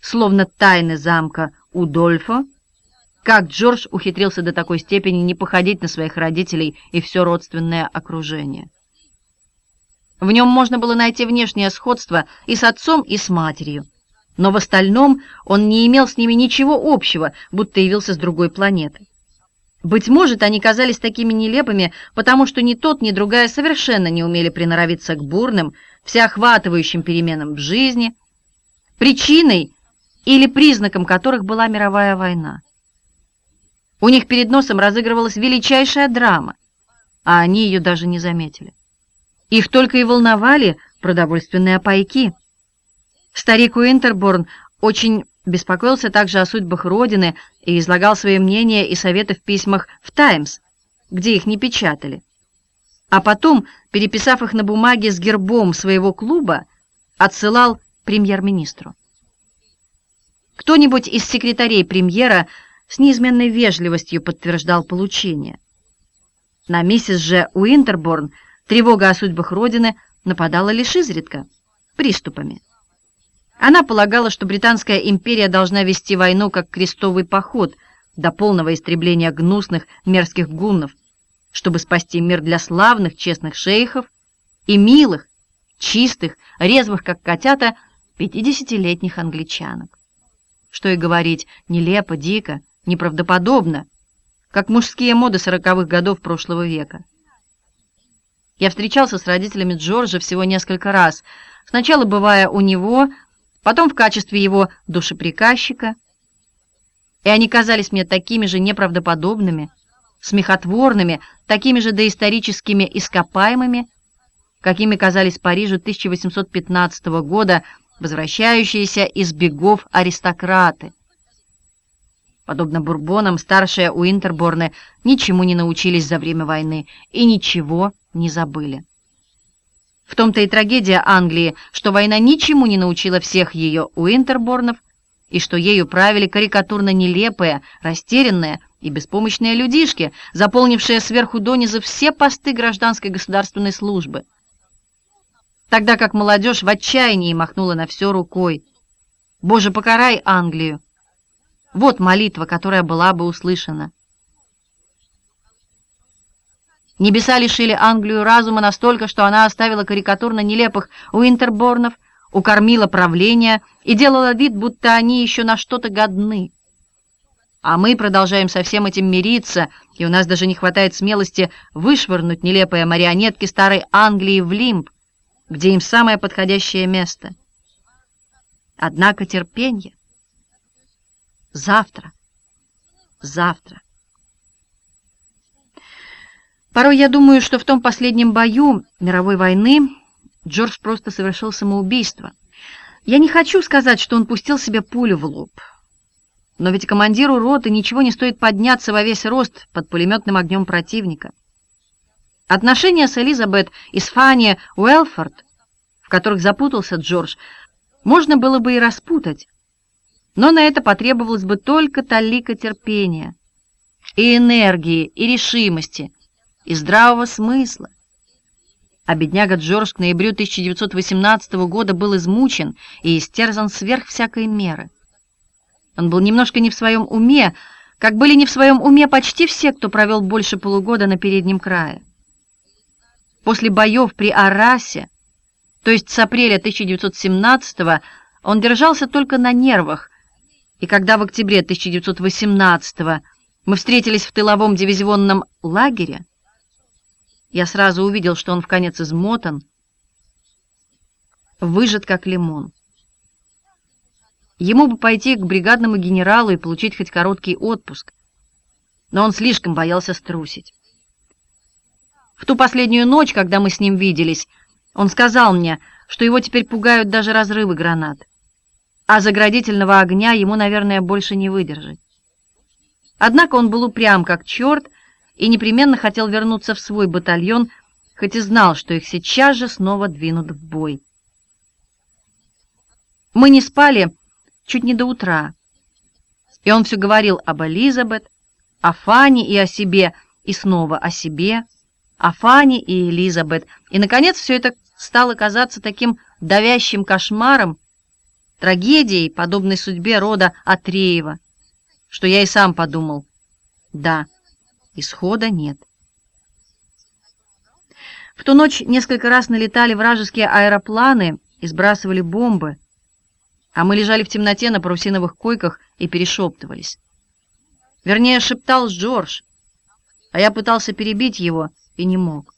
словно тайны замка Удольфа, как Джордж ухитрился до такой степени не походить на своих родителей и все родственное окружение. В нем можно было найти внешнее сходство и с отцом, и с матерью, но в остальном он не имел с ними ничего общего, будто явился с другой планеты. Быть может, они казались такими нелепыми, потому что ни тот, ни другая совершенно не умели приноровиться к бурным, всеохватывающим переменам в жизни, причиной или признаком которых была мировая война. У них перед носом разыгрывалась величайшая драма, а они ее даже не заметили. Их только и волновали продовольственные пайки. Старик Уинтерборн очень беспокоился также о судьбах Родины и излагал свои мнения и советы в письмах в «Таймс», где их не печатали. А потом, переписав их на бумаге с гербом своего клуба, отсылал премьер-министру. Кто-нибудь из секретарей премьера с неизменной вежливостью подтверждал получение. На миссис же Уинтерборн тревога о судьбах Родины нападала лишь изредка, приступами. Она полагала, что Британская империя должна вести войну как крестовый поход до полного истребления гнусных мерзких гуннов, чтобы спасти мир для славных, честных шейхов и милых, чистых, резвых, как котята, пятидесятилетних англичанок. Что и говорить, нелепо, дико, неправдоподобно, как мужские моды сороковых годов прошлого века. Я встречался с родителями Джорджа всего несколько раз, сначала бывая у него, потом в качестве его душеприказчика, и они казались мне такими же неправдоподобными, смехотворными, такими же доисторическими ископаемыми, какими казались Парижу 1815 года возвращающиеся из бегов аристократы, Подобно бурбонам, старшие Уинтерборны ничему не научились за время войны и ничего не забыли. В том-то и трагедия Англии, что война ничему не научила всех ее Уинтерборнов, и что ею правили карикатурно нелепые, растерянные и беспомощные людишки, заполнившие сверху донизу все посты гражданской государственной службы. Тогда как молодежь в отчаянии махнула на все рукой. «Боже, покарай Англию!» Вот молитва, которая была бы услышана. Небеса лишили Англию разума настолько, что она оставила карикатурно нелепых Уинтерборнов, укормила правление и делала вид, будто они еще на что-то годны. А мы продолжаем со всем этим мириться, и у нас даже не хватает смелости вышвырнуть нелепые марионетки старой Англии в лимб, где им самое подходящее место. Однако терпение Завтра. Завтра. Порой я думаю, что в том последнем бою мировой войны Джордж просто совершил самоубийство. Я не хочу сказать, что он пустил себе пулю в лоб. Но ведь командиру роты ничего не стоит подняться во весь рост под пулеметным огнем противника. Отношения с Элизабет и с Фанни Уэлфорд, в которых запутался Джордж, можно было бы и распутать, но на это потребовалось бы только талика терпения, и энергии, и решимости, и здравого смысла. А бедняга Джордж к ноябрю 1918 года был измучен и истерзан сверх всякой меры. Он был немножко не в своем уме, как были не в своем уме почти все, кто провел больше полугода на переднем крае. После боев при Арасе, то есть с апреля 1917 он держался только на нервах, и когда в октябре 1918 мы встретились в тыловом дивизионном лагере, я сразу увидел, что он в конец измотан, выжат как лимон. Ему бы пойти к бригадному генералу и получить хоть короткий отпуск, но он слишком боялся струсить. В ту последнюю ночь, когда мы с ним виделись, он сказал мне, что его теперь пугают даже разрывы гранат, а заградительного огня ему, наверное, больше не выдержать. Однако он был упрям как черт и непременно хотел вернуться в свой батальон, хоть и знал, что их сейчас же снова двинут в бой. Мы не спали чуть не до утра, и он все говорил об Элизабет, о Фане и о себе, и снова о себе, о Фане и Элизабет, и, наконец, все это стало казаться таким давящим кошмаром, трагедией, подобной судьбе рода Атреева, что я и сам подумал, да, исхода нет. В ту ночь несколько раз налетали вражеские аэропланы и сбрасывали бомбы, а мы лежали в темноте на парусиновых койках и перешептывались. Вернее, шептал Джордж, а я пытался перебить его — и не мог.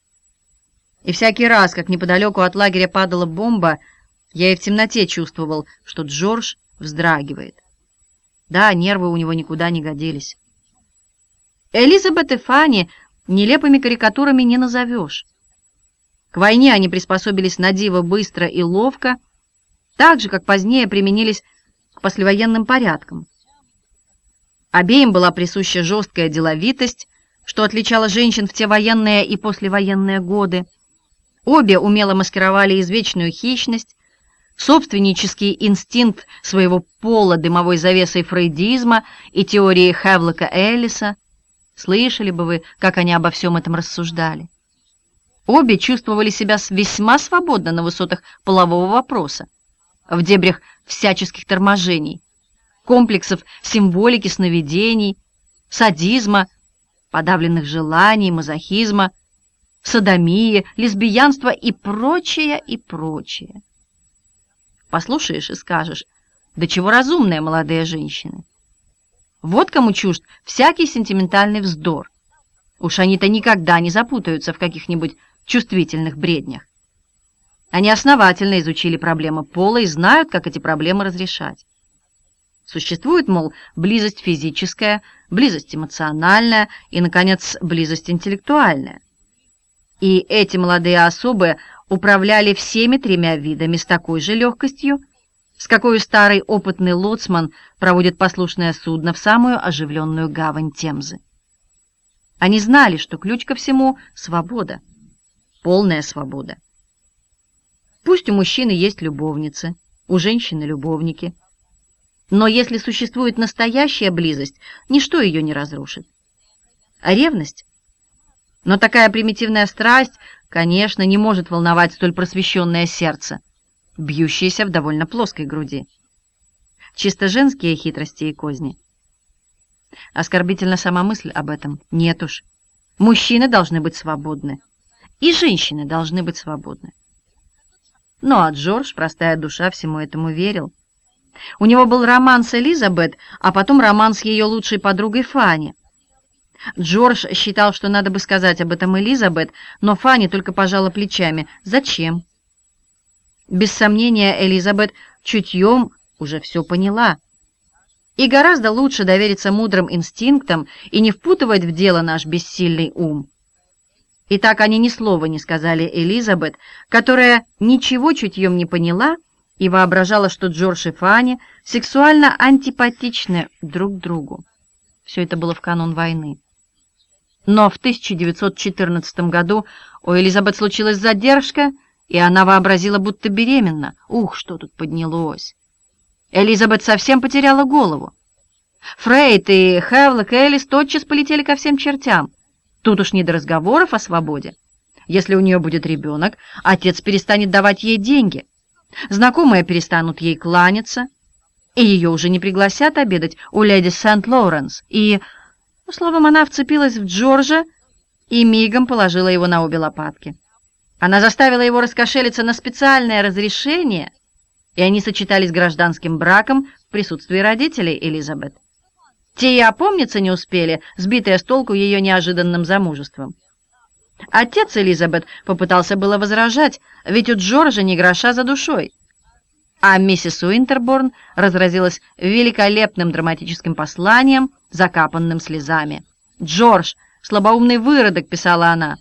И всякий раз, как неподалеку от лагеря падала бомба, я и в темноте чувствовал, что Джордж вздрагивает. Да, нервы у него никуда не годились. Элизабет и Фанни нелепыми карикатурами не назовешь. К войне они приспособились на диво быстро и ловко, так же, как позднее применились к послевоенным порядкам. Обеим была присуща жесткая деловитость, что отличало женщин в те военные и послевоенные годы. Обе умело маскировали извечную хищность, собственнический инстинкт своего пола дымовой завесой фрейдизма и теории Хевлока Эллиса. Слышали бы вы, как они обо всем этом рассуждали. Обе чувствовали себя весьма свободно на высотах полового вопроса, в дебрях всяческих торможений, комплексов символики сновидений, садизма, подавленных желаний, мазохизма, садомии, лесбиянства и прочее, и прочее. Послушаешь и скажешь, да чего разумные молодые женщины. Вот кому чужд всякий сентиментальный вздор. Уж они-то никогда не запутаются в каких-нибудь чувствительных бреднях. Они основательно изучили проблемы пола и знают, как эти проблемы разрешать. Существует, мол, близость физическая, близость эмоциональная и, наконец, близость интеллектуальная. И эти молодые особы управляли всеми тремя видами с такой же легкостью, с какой старый опытный лоцман проводит послушное судно в самую оживленную гавань Темзы. Они знали, что ключ ко всему — свобода, полная свобода. Пусть у мужчины есть любовницы, у женщины — любовники — но если существует настоящая близость, ничто ее не разрушит. А ревность? Но такая примитивная страсть, конечно, не может волновать столь просвещенное сердце, бьющееся в довольно плоской груди. Чисто женские хитрости и козни. Оскорбительна сама мысль об этом. Нет уж. Мужчины должны быть свободны. И женщины должны быть свободны. Ну а Джордж, простая душа, всему этому верил. У него был роман с Элизабет, а потом роман с ее лучшей подругой Фанни. Джордж считал, что надо бы сказать об этом Элизабет, но Фанни только пожала плечами. Зачем? Без сомнения, Элизабет чутьем уже все поняла. И гораздо лучше довериться мудрым инстинктам и не впутывать в дело наш бессильный ум. И так они ни слова не сказали Элизабет, которая ничего чутьем не поняла, и воображала, что Джордж и Фанни сексуально антипатичны друг другу. Все это было в канун войны. Но в 1914 году у Элизабет случилась задержка, и она вообразила, будто беременна. Ух, что тут поднялось! Элизабет совсем потеряла голову. Фрейд и Хевлок Элис тотчас полетели ко всем чертям. Тут уж не до разговоров о свободе. Если у нее будет ребенок, отец перестанет давать ей деньги — Знакомые перестанут ей кланяться. и ее уже не пригласят обедать у леди Сент-Лоуренс, и... Ну, словом, она вцепилась в Джорджа и мигом положила его на обе лопатки. Она заставила его раскошелиться на специальное разрешение, и они сочетались гражданским браком в присутствии родителей Элизабет. Те и опомниться не успели, сбитые с толку ее неожиданным замужеством. Отец Элизабет попытался было возражать, ведь у Джорджа ни гроша за душой. А миссис Уинтерборн разразилась великолепным драматическим посланием, закапанным слезами. «Джордж, слабоумный выродок», — писала она.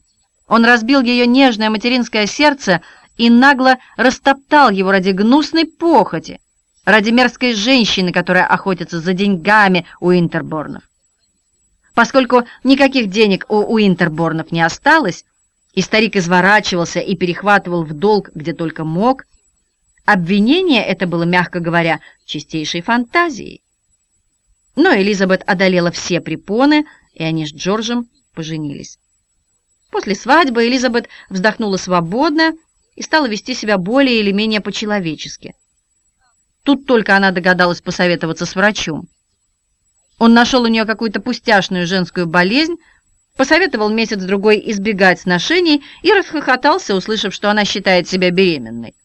Он разбил ее нежное материнское сердце и нагло растоптал его ради гнусной похоти, ради мерзкой женщины, которая охотится за деньгами у Интерборнов. Поскольку никаких денег у Уинтерборнов не осталось, и старик изворачивался и перехватывал в долг, где только мог, обвинение это было, мягко говоря, чистейшей фантазией. Но Элизабет одолела все препоны, и они с Джорджем поженились. После свадьбы Элизабет вздохнула свободно и стала вести себя более или менее по-человечески. Тут только она догадалась посоветоваться с врачом. Он нашел у нее какую-то пустяшную женскую болезнь, посоветовал месяц-другой избегать сношений и расхохотался, услышав, что она считает себя беременной.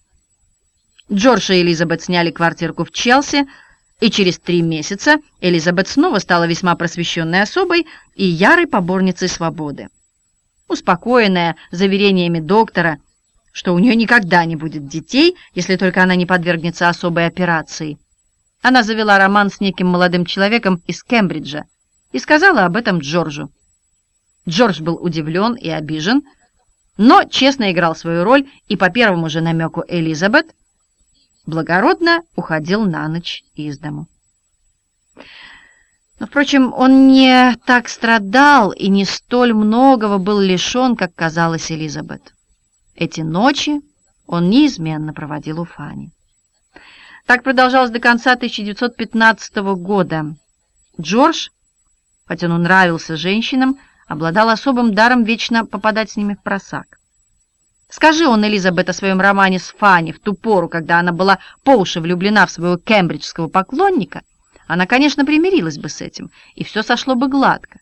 Джордж и Элизабет сняли квартирку в Челси, и через три месяца Элизабет снова стала весьма просвещенной особой и ярой поборницей свободы. Успокоенная заверениями доктора, что у нее никогда не будет детей, если только она не подвергнется особой операции, она завела роман с неким молодым человеком из Кембриджа и сказала об этом Джорджу. Джордж был удивлен и обижен, но честно играл свою роль и по первому же намеку Элизабет благородно уходил на ночь из дому. Но, впрочем, он не так страдал и не столь многого был лишен, как казалось Элизабет. Эти ночи он неизменно проводил у Фани. Так продолжалось до конца 1915 года. Джордж, хотя он нравился женщинам, обладал особым даром вечно попадать с ними в просак. Скажи он Элизабет о своем романе с Фанни в ту пору, когда она была по уши влюблена в своего кембриджского поклонника, она, конечно, примирилась бы с этим, и все сошло бы гладко.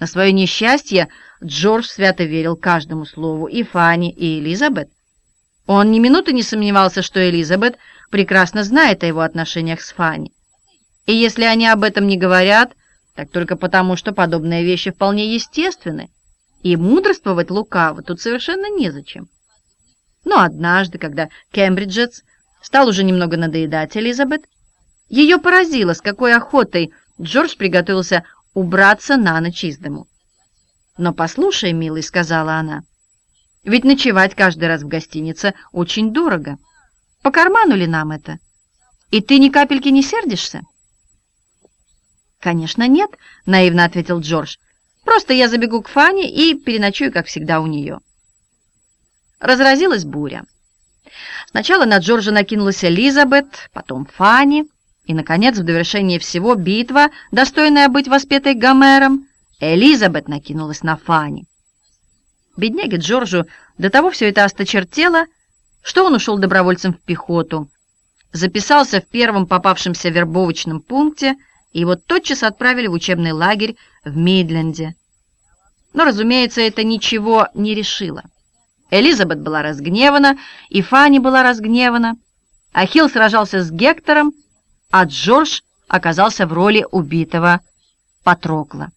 На свое несчастье Джордж свято верил каждому слову и Фанни, и Элизабет. Он ни минуты не сомневался, что Элизабет прекрасно знает о его отношениях с Фанни. И если они об этом не говорят, так только потому, что подобные вещи вполне естественны, и мудрствовать лукаво тут совершенно незачем. Но однажды, когда Кембриджец стал уже немного надоедать Элизабет, ее поразило, с какой охотой Джордж приготовился убраться на ночь из дому. «Но послушай, милый», — сказала она, — «ведь ночевать каждый раз в гостинице очень дорого». По карману ли нам это? И ты ни капельки не сердишься?» «Конечно нет», — наивно ответил Джордж. «Просто я забегу к Фане и переночую, как всегда, у нее». Разразилась буря. Сначала на Джорджа накинулась Элизабет, потом Фанни, и, наконец, в довершение всего битва, достойная быть воспетой Гомером, Элизабет накинулась на Фанни. Бедняге Джорджу до того все это осточертело, что он ушел добровольцем в пехоту, записался в первом попавшемся вербовочном пункте, и его тотчас отправили в учебный лагерь в Мидленде. Но, разумеется, это ничего не решило. Элизабет была разгневана, и Фанни была разгневана. Ахилл сражался с Гектором, а Джордж оказался в роли убитого Патрокла.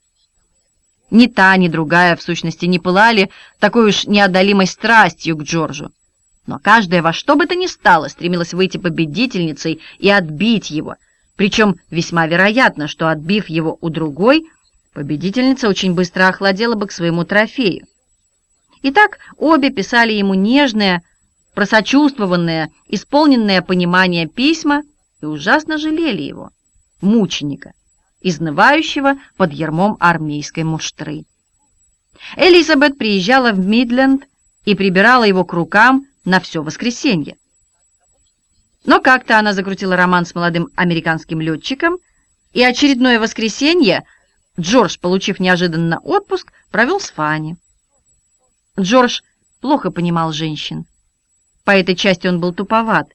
Ни та, ни другая, в сущности, не пылали такой уж неодолимой страстью к Джорджу но каждая во что бы то ни стало стремилась выйти победительницей и отбить его, причем весьма вероятно, что, отбив его у другой, победительница очень быстро охладела бы к своему трофею. Итак, обе писали ему нежные, просочувствованные, исполненные понимания письма и ужасно жалели его, мученика, изнывающего под ермом армейской муштры. Элизабет приезжала в Мидленд и прибирала его к рукам, на все воскресенье. Но как-то она закрутила роман с молодым американским летчиком, и очередное воскресенье Джордж, получив неожиданно отпуск, провел с Фанни. Джордж плохо понимал женщин. По этой части он был туповат.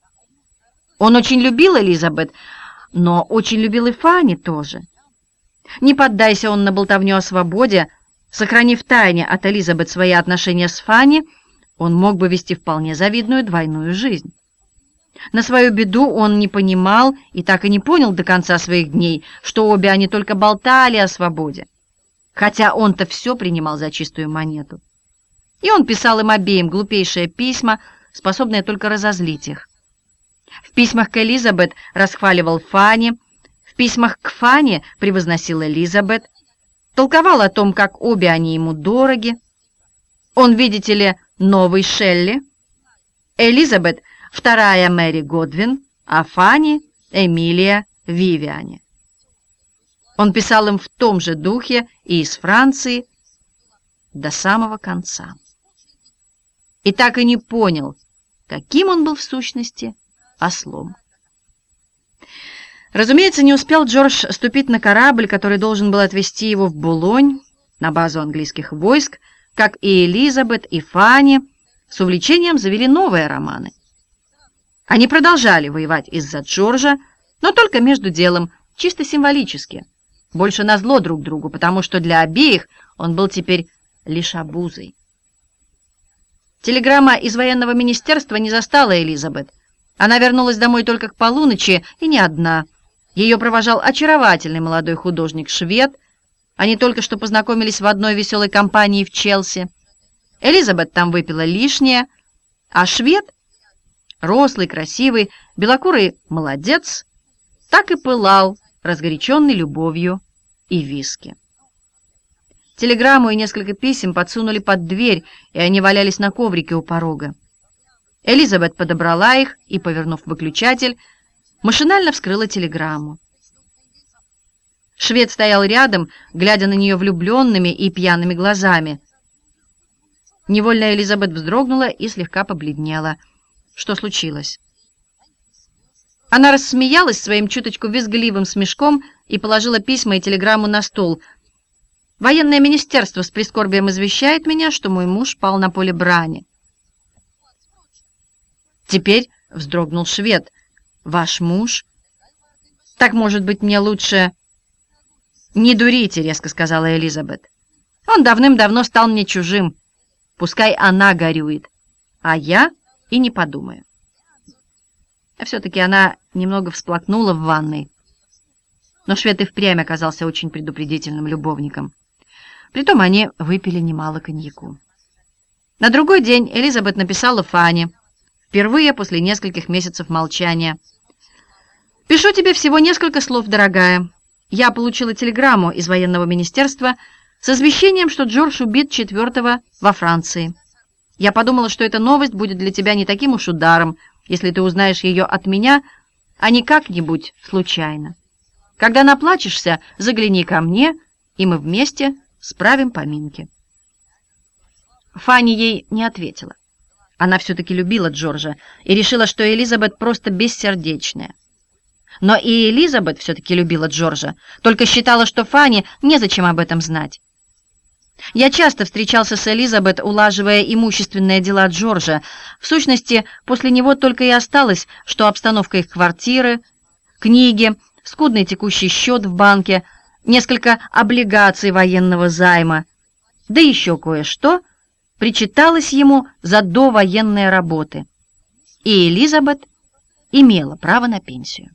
Он очень любил Элизабет, но очень любил и Фанни тоже. Не поддайся он на болтовню о свободе, сохранив тайне от Элизабет свои отношения с Фанни, он мог бы вести вполне завидную двойную жизнь. На свою беду он не понимал и так и не понял до конца своих дней, что обе они только болтали о свободе, хотя он-то все принимал за чистую монету. И он писал им обеим глупейшие письма, способные только разозлить их. В письмах к Элизабет расхваливал Фанни, в письмах к Фанни превозносил Элизабет, толковал о том, как обе они ему дороги. Он, видите ли, новый Шелли. Элизабет — вторая Мэри Годвин, а Фанни — Эмилия Вивиане. Он писал им в том же духе и из Франции до самого конца. И так и не понял, каким он был в сущности ослом. Разумеется, не успел Джордж ступить на корабль, который должен был отвезти его в Булонь, на базу английских войск, как и Элизабет, и Фанни с увлечением завели новые романы. Они продолжали воевать из-за Джорджа, но только между делом, чисто символически, больше назло друг другу, потому что для обеих он был теперь лишь обузой. Телеграмма из военного министерства не застала Элизабет. Она вернулась домой только к полуночи, и не одна – ее провожал очаровательный молодой художник-швед. Они только что познакомились в одной веселой компании в Челси. Элизабет там выпила лишнее, а швед, рослый, красивый, белокурый молодец, так и пылал, разгоряченный любовью и виски. Телеграмму и несколько писем подсунули под дверь, и они валялись на коврике у порога. Элизабет подобрала их и, повернув выключатель, машинально вскрыла телеграмму. Швед стоял рядом, глядя на нее влюбленными и пьяными глазами. Невольно Элизабет вздрогнула и слегка побледнела. Что случилось? Она рассмеялась своим чуточку визгливым смешком и положила письма и телеграмму на стол. «Военное министерство с прискорбием извещает меня, что мой муж пал на поле брани». Теперь вздрогнул швед — Ваш муж? Так, может быть, мне лучше... Не дурите, резко сказала Элизабет. Он давным-давно стал мне чужим. Пускай она горюет, а я и не подумаю. Все-таки она немного всплакнула в ванной. Но швед и впрямь оказался очень предупредительным любовником. Притом они выпили немало коньяку. На другой день Элизабет написала Фане, впервые после нескольких месяцев молчания. «Пишу тебе всего несколько слов, дорогая. Я получила телеграмму из военного министерства с извещением, что Джордж убит четвертого во Франции. Я подумала, что эта новость будет для тебя не таким уж ударом, если ты узнаешь ее от меня, а не как-нибудь случайно. Когда наплачешься, загляни ко мне, и мы вместе справим поминки». Фанни ей не ответила. Она все-таки любила Джорджа и решила, что Элизабет просто бессердечная. Но и Элизабет все-таки любила Джорджа, только считала, что Фанни незачем об этом знать. Я часто встречался с Элизабет, улаживая имущественные дела Джорджа. В сущности, после него только и осталось, что обстановка их квартиры, книги, скудный текущий счет в банке, несколько облигаций военного займа, да еще кое-что — причиталось ему за довоенные работы, и Элизабет имела право на пенсию.